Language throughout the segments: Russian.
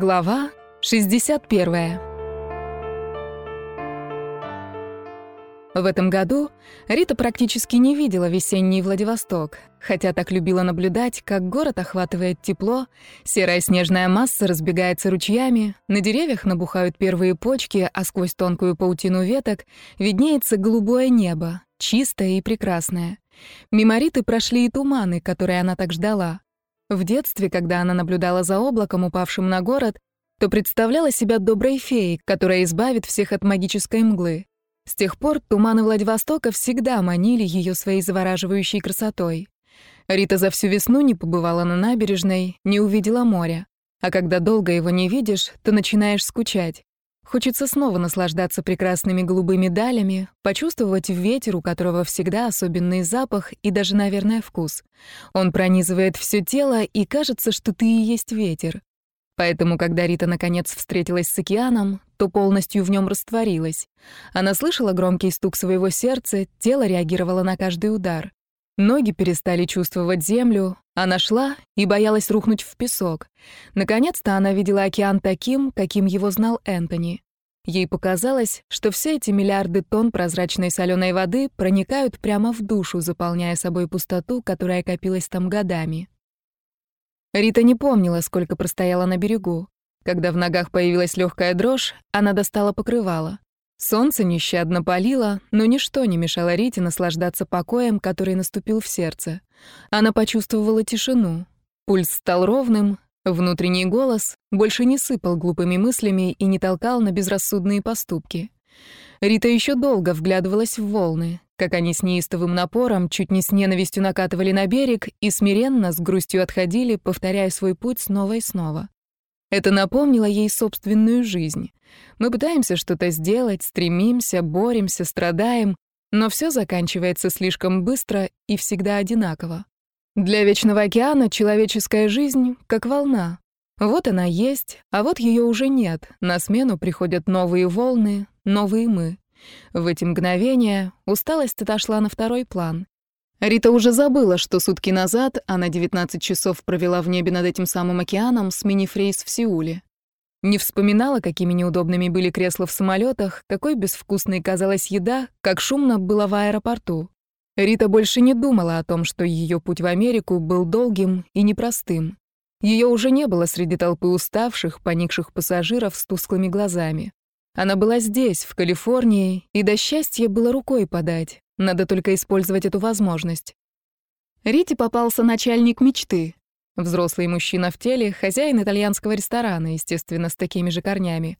Глава 61. В этом году Рита практически не видела весенний Владивосток, хотя так любила наблюдать, как город охватывает тепло, серая снежная масса разбегается ручьями, на деревьях набухают первые почки, а сквозь тонкую паутину веток виднеется голубое небо, чистое и прекрасное. Мимо Риты прошли и туманы, которые она так ждала. В детстве, когда она наблюдала за облаком, упавшим на город, то представляла себя доброй феей, которая избавит всех от магической мглы. С тех пор туманы Владивостока всегда манили ее своей завораживающей красотой. Рита за всю весну не побывала на набережной, не увидела моря. А когда долго его не видишь, то начинаешь скучать. Хочется снова наслаждаться прекрасными голубыми далями, почувствовать ветер, у которого всегда особенный запах и даже, наверное, вкус. Он пронизывает все тело, и кажется, что ты и есть ветер. Поэтому, когда Рита наконец встретилась с океаном, то полностью в нем растворилась. Она слышала громкий стук своего сердца, тело реагировало на каждый удар. Ноги перестали чувствовать землю, она шла и боялась рухнуть в песок. Наконец-то она видела океан таким, каким его знал Энтони. Ей показалось, что все эти миллиарды тонн прозрачной соленой воды проникают прямо в душу, заполняя собой пустоту, которая копилась там годами. Рита не помнила, сколько простояла на берегу. Когда в ногах появилась легкая дрожь, она достала покрывало. Солнце нещадно палило, но ничто не мешало Рите наслаждаться покоем, который наступил в сердце. Она почувствовала тишину. Пульс стал ровным, внутренний голос больше не сыпал глупыми мыслями и не толкал на безрассудные поступки. Рита еще долго вглядывалась в волны, как они с неистовым напором, чуть не с ненавистью накатывали на берег и смиренно, с грустью отходили, повторяя свой путь снова и снова. Это напомнило ей собственную жизнь. Мы пытаемся что-то сделать, стремимся, боремся, страдаем, но все заканчивается слишком быстро и всегда одинаково. Для Вечного океана человеческая жизнь как волна. Вот она есть, а вот ее уже нет. На смену приходят новые волны, новые мы. В эти мгновения усталость отошла на второй план. Рита уже забыла, что сутки назад она 19 часов провела в небе над этим самым океаном, сменив рейс в Сеуле. Не вспоминала, какими неудобными были кресла в самолетах, какой безвкусной казалась еда, как шумно было в аэропорту. Рита больше не думала о том, что ее путь в Америку был долгим и непростым. Ее уже не было среди толпы уставших, поникших пассажиров с тусклыми глазами. Она была здесь, в Калифорнии, и до счастья было рукой подать. Надо только использовать эту возможность. Рите попался начальник мечты. Взрослый мужчина в теле, хозяин итальянского ресторана, естественно, с такими же корнями.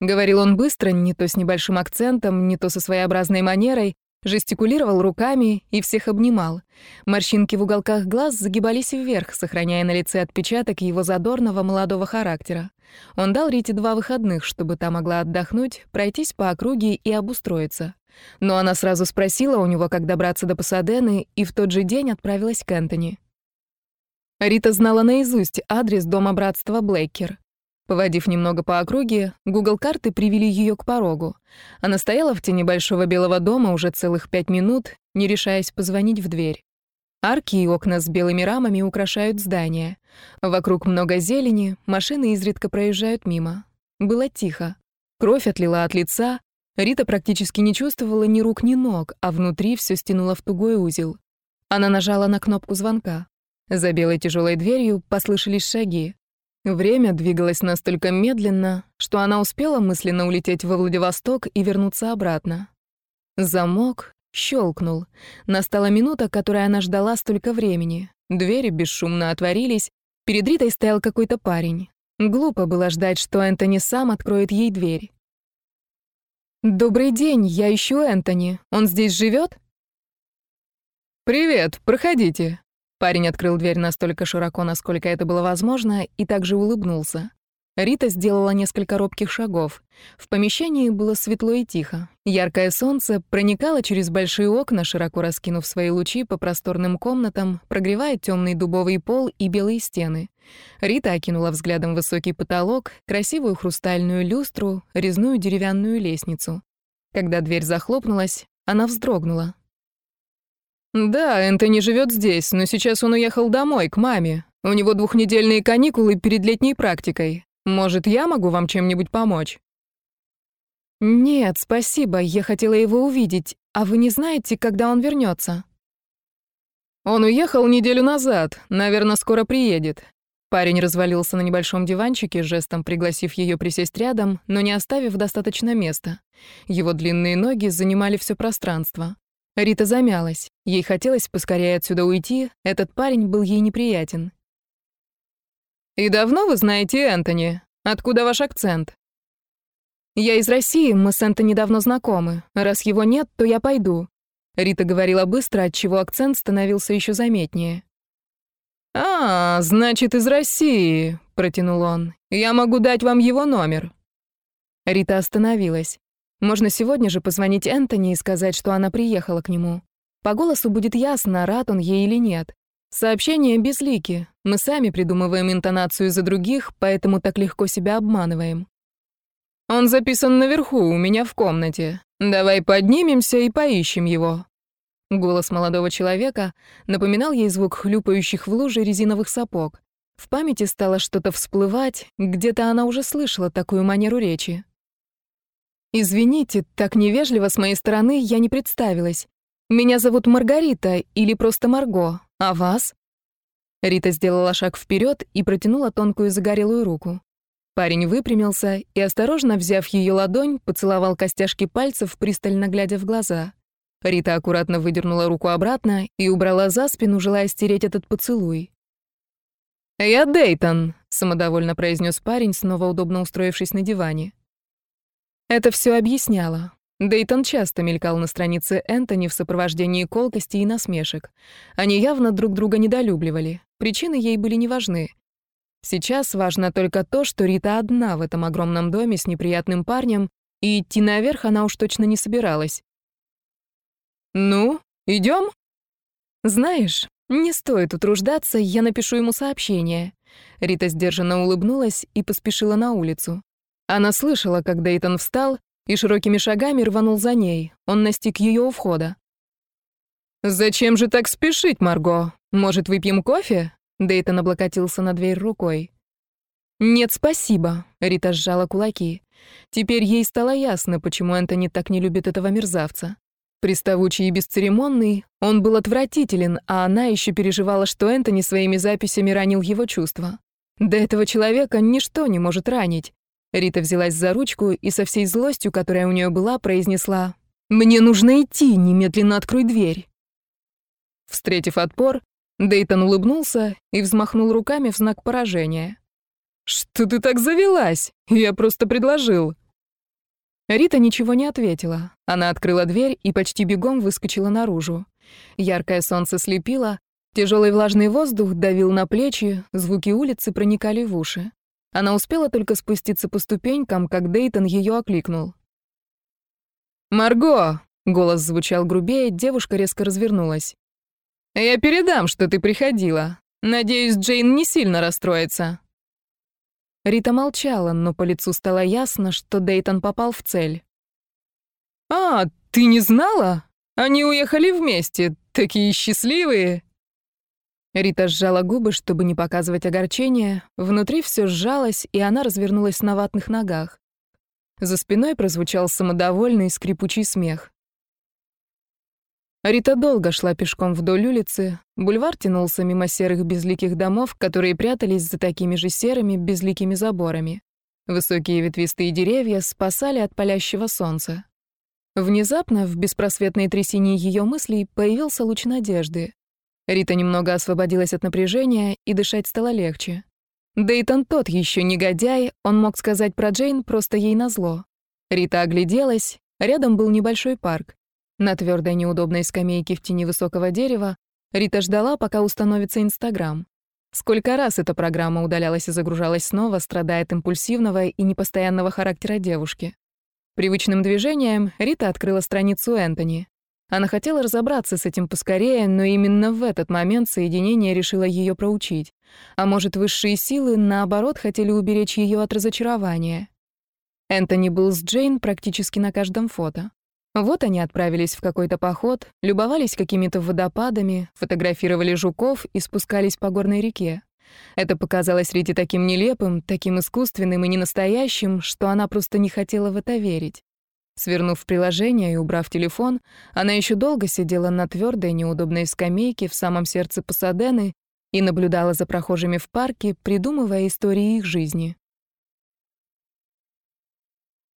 Говорил он быстро, не то с небольшим акцентом, не то со своеобразной манерой, жестикулировал руками и всех обнимал. Морщинки в уголках глаз загибались вверх, сохраняя на лице отпечаток его задорного молодого характера. Он дал Рите два выходных, чтобы та могла отдохнуть, пройтись по округе и обустроиться. Но она сразу спросила у него, как добраться до Пасадены, и в тот же день отправилась к Энтони. Рита знала наизусть адрес дома братства Блейкер. Поводив немного по округе, Google карты привели ее к порогу. Она стояла в тени большого белого дома уже целых пять минут, не решаясь позвонить в дверь. Арки и окна с белыми рамами украшают здание. Вокруг много зелени, машины изредка проезжают мимо. Было тихо. Кровь отлила от лица, Рита практически не чувствовала ни рук, ни ног, а внутри все стянуло в тугой узел. Она нажала на кнопку звонка. За белой тяжелой дверью послышались шаги. Время двигалось настолько медленно, что она успела мысленно улететь во Владивосток и вернуться обратно. Замок щелкнул. Настала минута, которой она ждала столько времени. Двери бесшумно отворились. Перед Ритой стоял какой-то парень. Глупо было ждать, что Энтони сам откроет ей дверь. «Добрый день, я ищу Энтони. Он здесь живет? «Привет, проходите». Парень открыл дверь настолько широко, насколько это было возможно, и также улыбнулся. Рита сделала несколько робких шагов. В помещении было светло и тихо. Яркое солнце проникало через большие окна, широко раскинув свои лучи по просторным комнатам, прогревая темный дубовый пол и белые стены. Рита окинула взглядом высокий потолок, красивую хрустальную люстру, резную деревянную лестницу. Когда дверь захлопнулась, она вздрогнула. «Да, Энтони живет здесь, но сейчас он уехал домой, к маме. У него двухнедельные каникулы перед летней практикой. Может, я могу вам чем-нибудь помочь?» «Нет, спасибо, я хотела его увидеть. А вы не знаете, когда он вернется? «Он уехал неделю назад, наверное, скоро приедет». Парень развалился на небольшом диванчике, жестом пригласив ее присесть рядом, но не оставив достаточно места. Его длинные ноги занимали все пространство. Рита замялась. Ей хотелось поскорее отсюда уйти, этот парень был ей неприятен. «И давно вы знаете Энтони? Откуда ваш акцент?» «Я из России, мы с Энтони давно знакомы. Раз его нет, то я пойду». Рита говорила быстро, отчего акцент становился еще заметнее. «А, значит, из России», — протянул он. «Я могу дать вам его номер». Рита остановилась. Можно сегодня же позвонить Энтони и сказать, что она приехала к нему. По голосу будет ясно, рад он ей или нет. Сообщение безлики. Мы сами придумываем интонацию за других, поэтому так легко себя обманываем. Он записан наверху, у меня в комнате. Давай поднимемся и поищем его. Голос молодого человека напоминал ей звук хлюпающих в луже резиновых сапог. В памяти стало что-то всплывать, где-то она уже слышала такую манеру речи. «Извините, так невежливо с моей стороны я не представилась. Меня зовут Маргарита или просто Марго, а вас?» Рита сделала шаг вперед и протянула тонкую загорелую руку. Парень выпрямился и, осторожно взяв ее ладонь, поцеловал костяшки пальцев, пристально глядя в глаза. Рита аккуратно выдернула руку обратно и убрала за спину, желая стереть этот поцелуй. «Я Дейтон», — самодовольно произнес парень, снова удобно устроившись на диване. Это все объясняло. Дейтон часто мелькал на странице Энтони в сопровождении колкости и насмешек. Они явно друг друга недолюбливали. Причины ей были не важны. Сейчас важно только то, что Рита одна в этом огромном доме с неприятным парнем, и идти наверх она уж точно не собиралась. «Ну, идем? «Знаешь, не стоит утруждаться, я напишу ему сообщение». Рита сдержанно улыбнулась и поспешила на улицу. Она слышала, как Дейтон встал и широкими шагами рванул за ней. Он настиг ее у входа. «Зачем же так спешить, Марго? Может, выпьем кофе?» Дейтон облокотился на дверь рукой. «Нет, спасибо», — Рита сжала кулаки. Теперь ей стало ясно, почему Энтони так не любит этого мерзавца. Приставучий и бесцеремонный, он был отвратителен, а она еще переживала, что Энтони своими записями ранил его чувства. До этого человека ничто не может ранить. Рита взялась за ручку и со всей злостью, которая у нее была, произнесла «Мне нужно идти, немедленно открой дверь». Встретив отпор, Дейтон улыбнулся и взмахнул руками в знак поражения. «Что ты так завелась? Я просто предложил». Рита ничего не ответила. Она открыла дверь и почти бегом выскочила наружу. Яркое солнце слепило, тяжелый влажный воздух давил на плечи, звуки улицы проникали в уши. Она успела только спуститься по ступенькам, как Дейтон ее окликнул. «Марго!» — голос звучал грубее, девушка резко развернулась. «Я передам, что ты приходила. Надеюсь, Джейн не сильно расстроится». Рита молчала, но по лицу стало ясно, что Дейтон попал в цель. «А, ты не знала? Они уехали вместе, такие счастливые!» Рита сжала губы, чтобы не показывать огорчения. Внутри все сжалось, и она развернулась на ватных ногах. За спиной прозвучал самодовольный скрипучий смех. Рита долго шла пешком вдоль улицы. Бульвар тянулся мимо серых безликих домов, которые прятались за такими же серыми безликими заборами. Высокие ветвистые деревья спасали от палящего солнца. Внезапно в беспросветной трясине ее мыслей появился луч надежды. Рита немного освободилась от напряжения, и дышать стало легче. Дейтон тот еще негодяй, он мог сказать про Джейн просто ей назло. Рита огляделась, рядом был небольшой парк. На твердой неудобной скамейке в тени высокого дерева Рита ждала, пока установится Инстаграм. Сколько раз эта программа удалялась и загружалась снова, страдая от импульсивного и непостоянного характера девушки. Привычным движением Рита открыла страницу Энтони. Она хотела разобраться с этим поскорее, но именно в этот момент соединение решило ее проучить. А может, высшие силы, наоборот, хотели уберечь ее от разочарования. Энтони был с Джейн практически на каждом фото. Вот они отправились в какой-то поход, любовались какими-то водопадами, фотографировали жуков и спускались по горной реке. Это показалось Рите таким нелепым, таким искусственным и ненастоящим, что она просто не хотела в это верить. Свернув приложение и убрав телефон, она еще долго сидела на твердой неудобной скамейке в самом сердце Пасадены и наблюдала за прохожими в парке, придумывая истории их жизни.